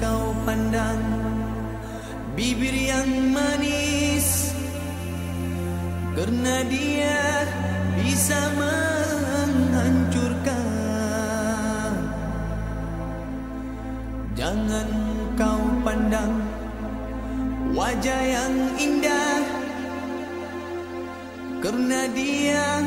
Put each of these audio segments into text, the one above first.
kau pandang Bibir yang manis. Karena dia bisa menghancurkan. Jangan kau pandang Wajah yang indah. Karena dia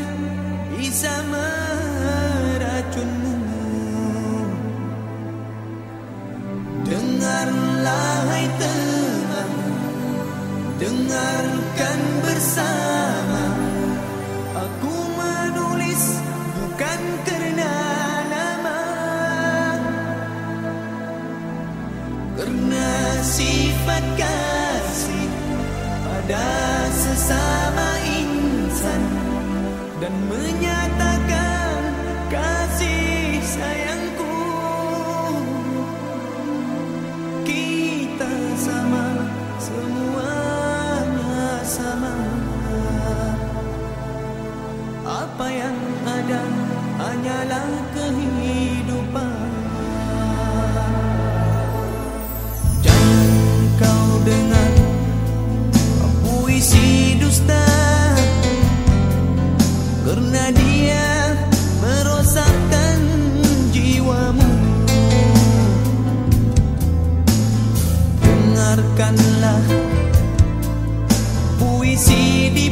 dan menyadari membesarkan jiwamu. Dengarkanlah puisi di